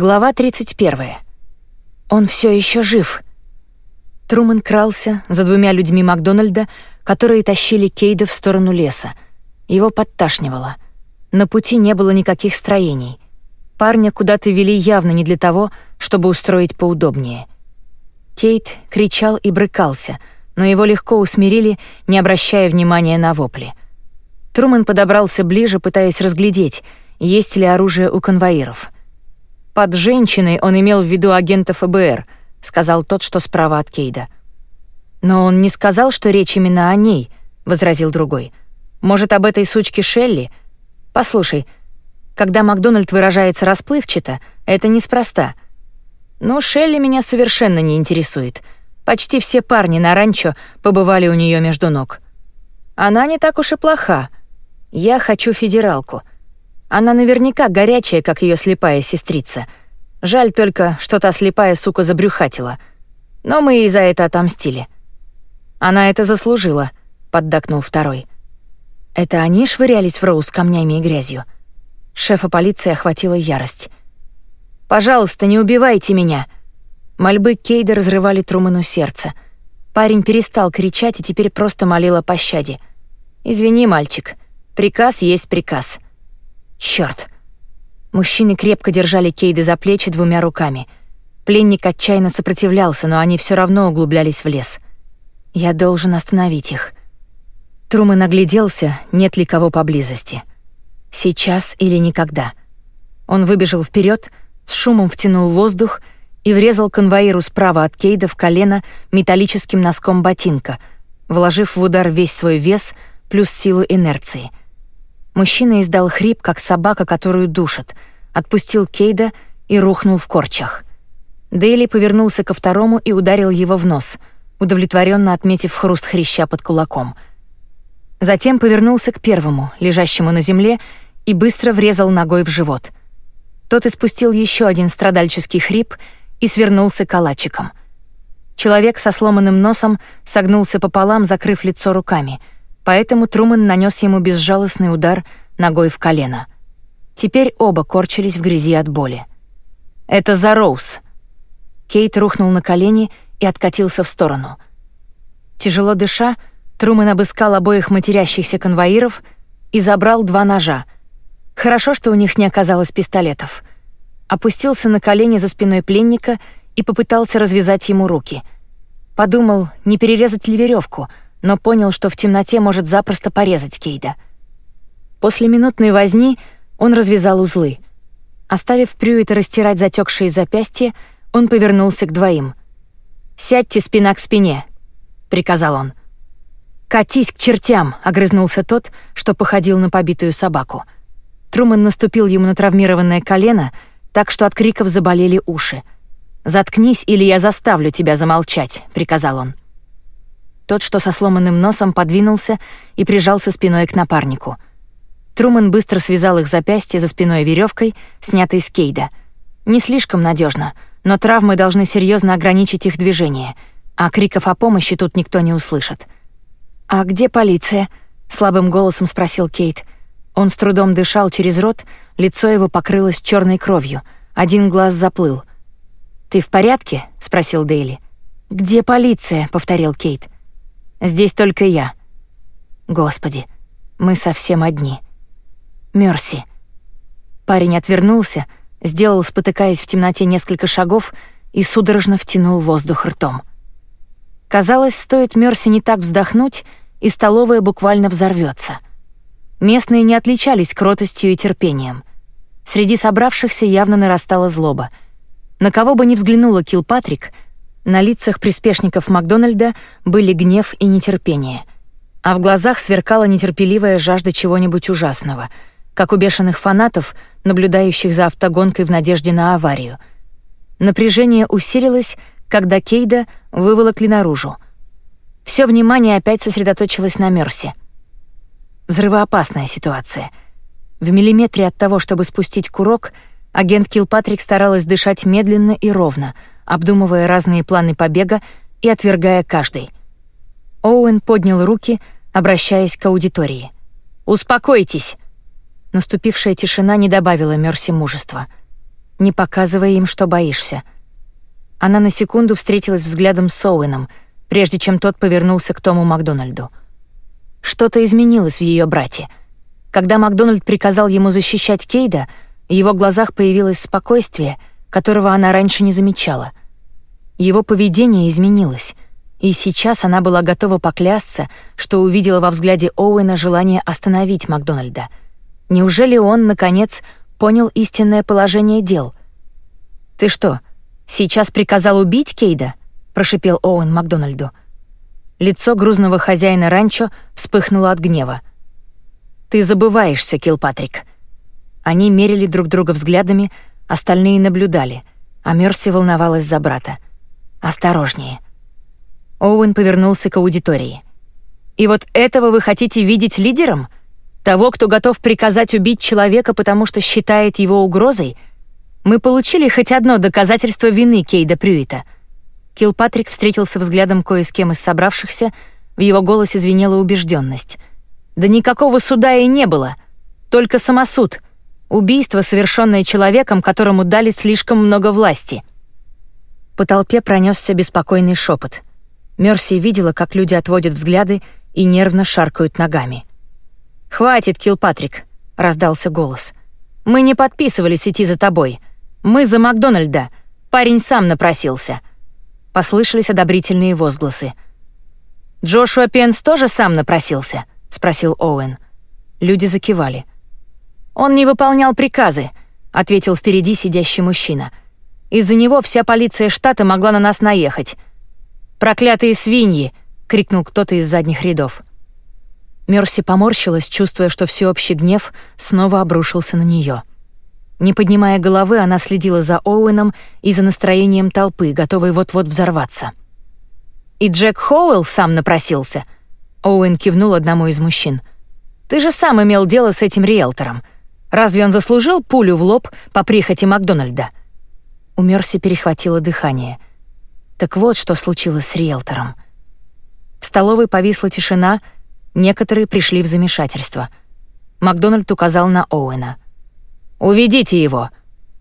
Глава 31. Он все еще жив. Трумэн крался за двумя людьми Макдональда, которые тащили Кейда в сторону леса. Его подташнивало. На пути не было никаких строений. Парня куда-то вели явно не для того, чтобы устроить поудобнее. Кейт кричал и брыкался, но его легко усмирили, не обращая внимания на вопли. Трумэн подобрался ближе, пытаясь разглядеть, есть ли оружие у конвоиров — «Под женщиной он имел в виду агента ФБР», — сказал тот, что справа от Кейда. «Но он не сказал, что речь именно о ней», — возразил другой. «Может, об этой сучке Шелли? Послушай, когда Макдональд выражается расплывчато, это неспроста. Но Шелли меня совершенно не интересует. Почти все парни на ранчо побывали у нее между ног. Она не так уж и плоха. Я хочу федералку. Она наверняка горячая, как ее слепая сестрица. Жаль только, что та слепая сука забрюхатила. Но мы ей за это отомстили. Она это заслужила, поддакнул второй. Это они швырялись в Роуз камнями и грязью. Шефа полиции охватила ярость. «Пожалуйста, не убивайте меня!» Мольбы Кейда разрывали Труману сердце. Парень перестал кричать и теперь просто молил о пощаде. «Извини, мальчик. Приказ есть приказ». Черт! Мужчины крепко держали Кейда за плечи двумя руками. Пленник отчаянно сопротивлялся, но они все равно углублялись в лес. Я должен остановить их. Трумэн нагляделся, нет ли кого поблизости. Сейчас или никогда. Он выбежал вперед, с шумом втянул воздух и врезал конвоиру справа от Кейда в колено металлическим носком ботинка, вложив в удар весь свой вес плюс силу инерции — Мужчина издал хрип, как собака, которую душат, отпустил Кейда и рухнул в корчах. Дейли повернулся ко второму и ударил его в нос, удовлетворенно отметив хруст хряща под кулаком. Затем повернулся к первому, лежащему на земле, и быстро врезал ногой в живот. Тот испустил еще один страдальческий хрип и свернулся калачиком. Человек со сломанным носом согнулся пополам, закрыв лицо руками — поэтому Трумэн нанес ему безжалостный удар ногой в колено. Теперь оба корчились в грязи от боли. «Это за Роуз!» Кейт рухнул на колени и откатился в сторону. Тяжело дыша, Трумэн обыскал обоих матерящихся конвоиров и забрал два ножа. Хорошо, что у них не оказалось пистолетов. Опустился на колени за спиной пленника и попытался развязать ему руки. Подумал, не перерезать ли веревку — но понял, что в темноте может запросто порезать Кейда. После минутной возни он развязал узлы. Оставив Прюита растирать затекшие запястья, он повернулся к двоим. «Сядьте спина к спине», — приказал он. «Катись к чертям», — огрызнулся тот, что походил на побитую собаку. Труман наступил ему на травмированное колено, так что от криков заболели уши. «Заткнись, или я заставлю тебя замолчать», — приказал он. Тот, что со сломанным носом, подвинулся и прижался спиной к напарнику. Труман быстро связал их запястья за спиной веревкой, снятой с Кейда. Не слишком надежно, но травмы должны серьезно ограничить их движение, а криков о помощи тут никто не услышит. «А где полиция?» — слабым голосом спросил Кейт. Он с трудом дышал через рот, лицо его покрылось черной кровью, один глаз заплыл. «Ты в порядке?» — спросил Дейли. «Где полиция?» — повторил Кейт. Здесь только я. Господи, мы совсем одни. Мерси. Парень отвернулся, сделал, спотыкаясь в темноте несколько шагов и судорожно втянул воздух ртом. Казалось, стоит Мерси не так вздохнуть, и столовая буквально взорвется. Местные не отличались кротостью и терпением. Среди собравшихся явно нарастала злоба. На кого бы ни взглянула Килпатрик — на лицах приспешников Макдональда были гнев и нетерпение, а в глазах сверкала нетерпеливая жажда чего-нибудь ужасного, как у бешеных фанатов, наблюдающих за автогонкой в надежде на аварию. Напряжение усилилось, когда Кейда выволокли наружу. Все внимание опять сосредоточилось на Мерсе. Взрывоопасная ситуация. В миллиметре от того, чтобы спустить курок, агент Килпатрик старалась дышать медленно и ровно — обдумывая разные планы побега и отвергая каждый. Оуэн поднял руки, обращаясь к аудитории. «Успокойтесь!» Наступившая тишина не добавила Мерси мужества. не показывая им, что боишься. Она на секунду встретилась взглядом с Оуэном, прежде чем тот повернулся к Тому Макдональду. Что-то изменилось в ее брате. Когда Макдональд приказал ему защищать Кейда, в его глазах появилось спокойствие, которого она раньше не замечала. Его поведение изменилось, и сейчас она была готова поклясться, что увидела во взгляде Оуэна желание остановить Макдональда. Неужели он, наконец, понял истинное положение дел? «Ты что, сейчас приказал убить Кейда?» — прошипел Оуэн Макдональду. Лицо грузного хозяина ранчо вспыхнуло от гнева. «Ты забываешься, Килпатрик». Они мерили друг друга взглядами, остальные наблюдали, а Мерси волновалась за брата. «Осторожнее». Оуэн повернулся к аудитории. «И вот этого вы хотите видеть лидером? Того, кто готов приказать убить человека, потому что считает его угрозой? Мы получили хоть одно доказательство вины Кейда Прюита». Килпатрик встретился взглядом кое с кем из собравшихся, в его голосе звенела убежденность. «Да никакого суда и не было. Только самосуд. Убийство, совершенное человеком, которому дали слишком много власти». По толпе пронесся беспокойный шепот. Мерси видела, как люди отводят взгляды и нервно шаркают ногами. «Хватит, Килпатрик», — раздался голос. «Мы не подписывались идти за тобой. Мы за Макдональда. Парень сам напросился». Послышались одобрительные возгласы. «Джошуа Пенс тоже сам напросился?» — спросил Оуэн. Люди закивали. «Он не выполнял приказы», — ответил впереди сидящий мужчина. «Из-за него вся полиция штата могла на нас наехать». «Проклятые свиньи!» — крикнул кто-то из задних рядов. Мерси поморщилась, чувствуя, что всеобщий гнев снова обрушился на нее. Не поднимая головы, она следила за Оуэном и за настроением толпы, готовой вот-вот взорваться. «И Джек Хоуэлл сам напросился?» Оуэн кивнул одному из мужчин. «Ты же сам имел дело с этим риэлтором. Разве он заслужил пулю в лоб по прихоти Макдональда?» У Мерси перехватило дыхание. Так вот, что случилось с риэлтором. В столовой повисла тишина, некоторые пришли в замешательство. Макдональд указал на Оуэна — «Уведите его!»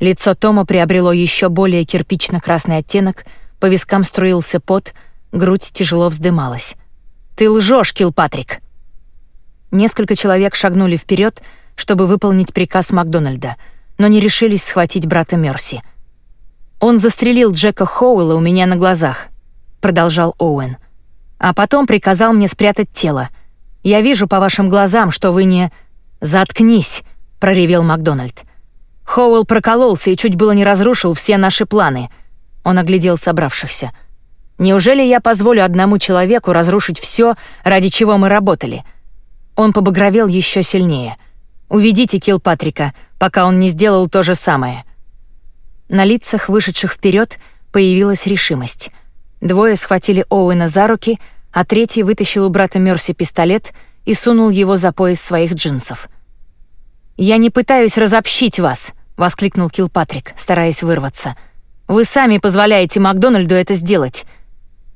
Лицо Тома приобрело еще более кирпично-красный оттенок, по вискам струился пот, грудь тяжело вздымалась. «Ты лжешь, Килпатрик!» Несколько человек шагнули вперед, чтобы выполнить приказ Макдональда, но не решились схватить брата Мерси. «Он застрелил Джека Хоуэлла у меня на глазах», — продолжал Оуэн. «А потом приказал мне спрятать тело. Я вижу по вашим глазам, что вы не...» «Заткнись!» — проревел Макдональд. Хоуэлл прокололся и чуть было не разрушил все наши планы. Он оглядел собравшихся. «Неужели я позволю одному человеку разрушить все, ради чего мы работали?» Он побагровел еще сильнее. «Уведите Килпатрика, пока он не сделал то же самое». На лицах, вышедших вперед, появилась решимость. Двое схватили Оуэна за руки, а третий вытащил у брата Мерси пистолет и сунул его за пояс своих джинсов. «Я не пытаюсь разобщить вас», — воскликнул Килпатрик, стараясь вырваться. «Вы сами позволяете Макдональду это сделать».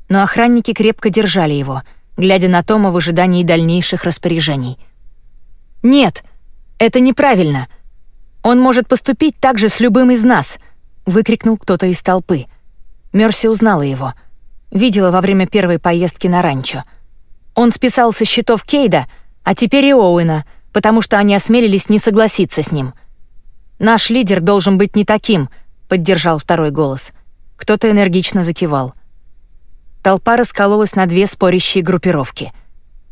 Но охранники крепко держали его, глядя на Тома в ожидании дальнейших распоряжений. «Нет, это неправильно. Он может поступить так же с любым из нас», — выкрикнул кто-то из толпы. Мерси узнала его. Видела во время первой поездки на ранчо. Он списал со счетов Кейда, а теперь и Оуэна — потому что они осмелились не согласиться с ним. «Наш лидер должен быть не таким», — поддержал второй голос. Кто-то энергично закивал. Толпа раскололась на две спорящие группировки.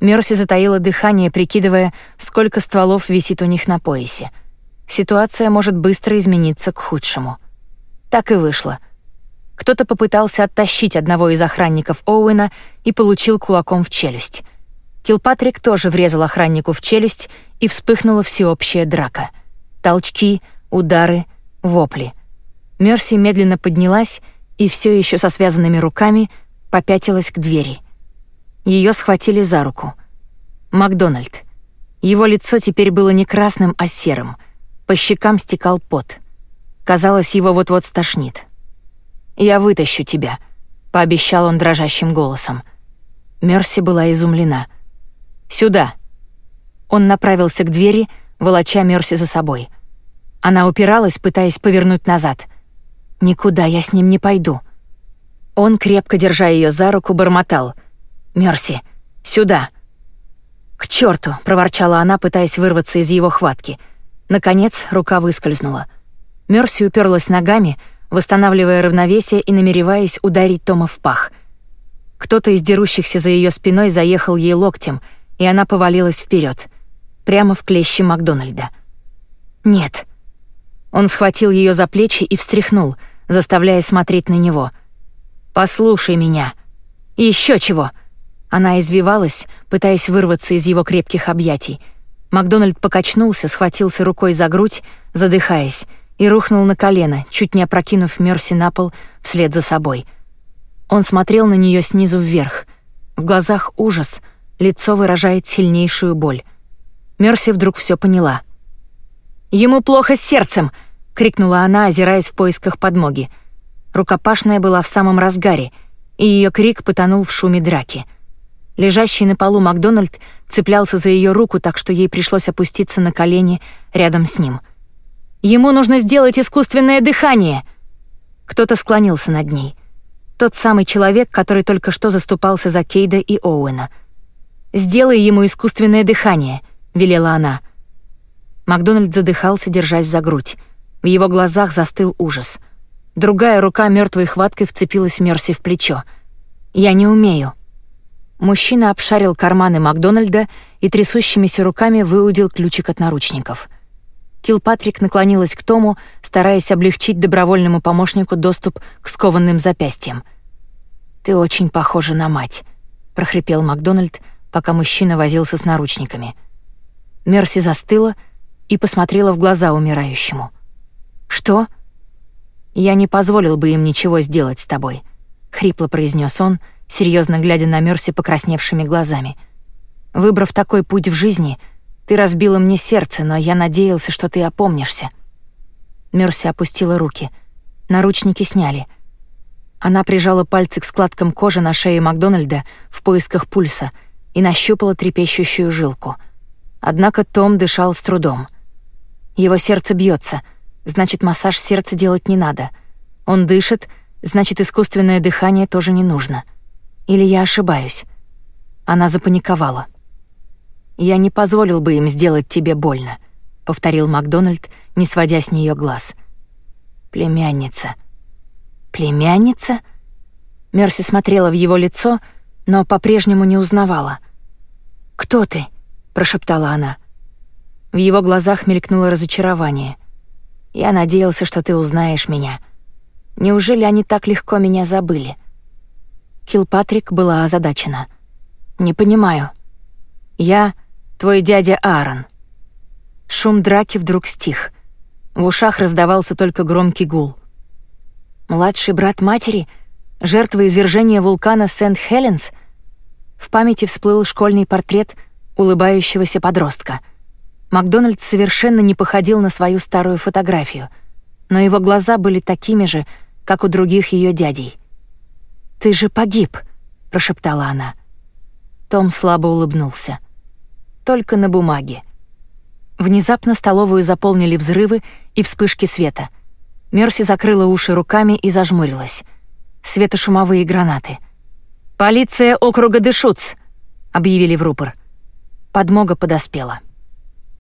Мерси затаила дыхание, прикидывая, сколько стволов висит у них на поясе. Ситуация может быстро измениться к худшему. Так и вышло. Кто-то попытался оттащить одного из охранников Оуэна и получил кулаком в челюсть. Килпатрик тоже врезал охраннику в челюсть, и вспыхнула всеобщая драка. Толчки, удары, вопли. Мерси медленно поднялась и все еще со связанными руками попятилась к двери. Ее схватили за руку. Макдональд. Его лицо теперь было не красным, а серым. По щекам стекал пот. Казалось, его вот-вот стошнит. «Я вытащу тебя», — пообещал он дрожащим голосом. Мерси была изумлена — «Сюда!» Он направился к двери, волоча Мерси за собой. Она упиралась, пытаясь повернуть назад. «Никуда я с ним не пойду». Он, крепко держа ее за руку, бормотал. «Мерси, сюда!» «К черту!» — проворчала она, пытаясь вырваться из его хватки. Наконец, рука выскользнула. Мерси уперлась ногами, восстанавливая равновесие и намереваясь ударить Тома в пах. Кто-то из дерущихся за ее спиной заехал ей локтем, и она повалилась вперед, прямо в клещи Макдональда. «Нет». Он схватил ее за плечи и встряхнул, заставляя смотреть на него. «Послушай меня. Еще чего!» Она извивалась, пытаясь вырваться из его крепких объятий. Макдональд покачнулся, схватился рукой за грудь, задыхаясь, и рухнул на колено, чуть не опрокинув Мерси на пол вслед за собой. Он смотрел на нее снизу вверх. В глазах ужас, лицо выражает сильнейшую боль. Мерси вдруг все поняла. «Ему плохо с сердцем!» — крикнула она, озираясь в поисках подмоги. Рукопашная была в самом разгаре, и ее крик потонул в шуме драки — Лежащий на полу Макдональд цеплялся за ее руку, так что ей пришлось опуститься на колени рядом с ним. «Ему нужно сделать искусственное дыхание!» Кто-то склонился над ней. Тот самый человек, который только что заступался за Кейда и Оуэна. «Сделай ему искусственное дыхание», — велела она. Макдональд задыхался, держась за грудь. В его глазах застыл ужас. Другая рука мертвой хваткой вцепилась Мерси в плечо. «Я не умею», Мужчина обшарил карманы Макдональда и трясущимися руками выудил ключик от наручников. Килпатрик наклонилась к Тому, стараясь облегчить добровольному помощнику доступ к скованным запястьям. «Ты очень похожа на мать», — прохрипел Макдональд, пока мужчина возился с наручниками. Мерси застыла и посмотрела в глаза умирающему. «Что?» «Я не позволил бы им ничего сделать с тобой», — хрипло произнес он, — серьезно глядя на Мерси покрасневшими глазами. «Выбрав такой путь в жизни, ты разбила мне сердце, но я надеялся, что ты опомнишься». Мерси опустила руки. Наручники сняли. Она прижала пальцы к складкам кожи на шее Макдональда в поисках пульса и нащупала трепещущую жилку. Однако Том дышал с трудом. Его сердце бьется, значит, массаж сердца делать не надо. Он дышит, значит, искусственное дыхание тоже не нужно. — или я ошибаюсь? Она запаниковала. «Я не позволил бы им сделать тебе больно», — повторил Макдональд, не сводя с нее глаз. «Племянница». «Племянница?» Мерси смотрела в его лицо, но по-прежнему не узнавала. «Кто ты?» — прошептала она. В его глазах мелькнуло разочарование. «Я надеялся, что ты узнаешь меня. Неужели они так легко меня забыли?» Килпатрик была озадачена. «Не понимаю. Я твой дядя Аарон». Шум драки вдруг стих. В ушах раздавался только громкий гул. «Младший брат матери? Жертва извержения вулкана Сент-Хеленс?» В памяти всплыл школьный портрет улыбающегося подростка. Макдональд совершенно не походил на свою старую фотографию, но его глаза были такими же, как у других ее дядей. «Ты же погиб», — прошептала она. Том слабо улыбнулся. «Только на бумаге». Внезапно столовую заполнили взрывы и вспышки света. Мерси закрыла уши руками и зажмурилась. Светошумовые гранаты. «Полиция округа Дешуц!» — объявили в рупор. Подмога подоспела.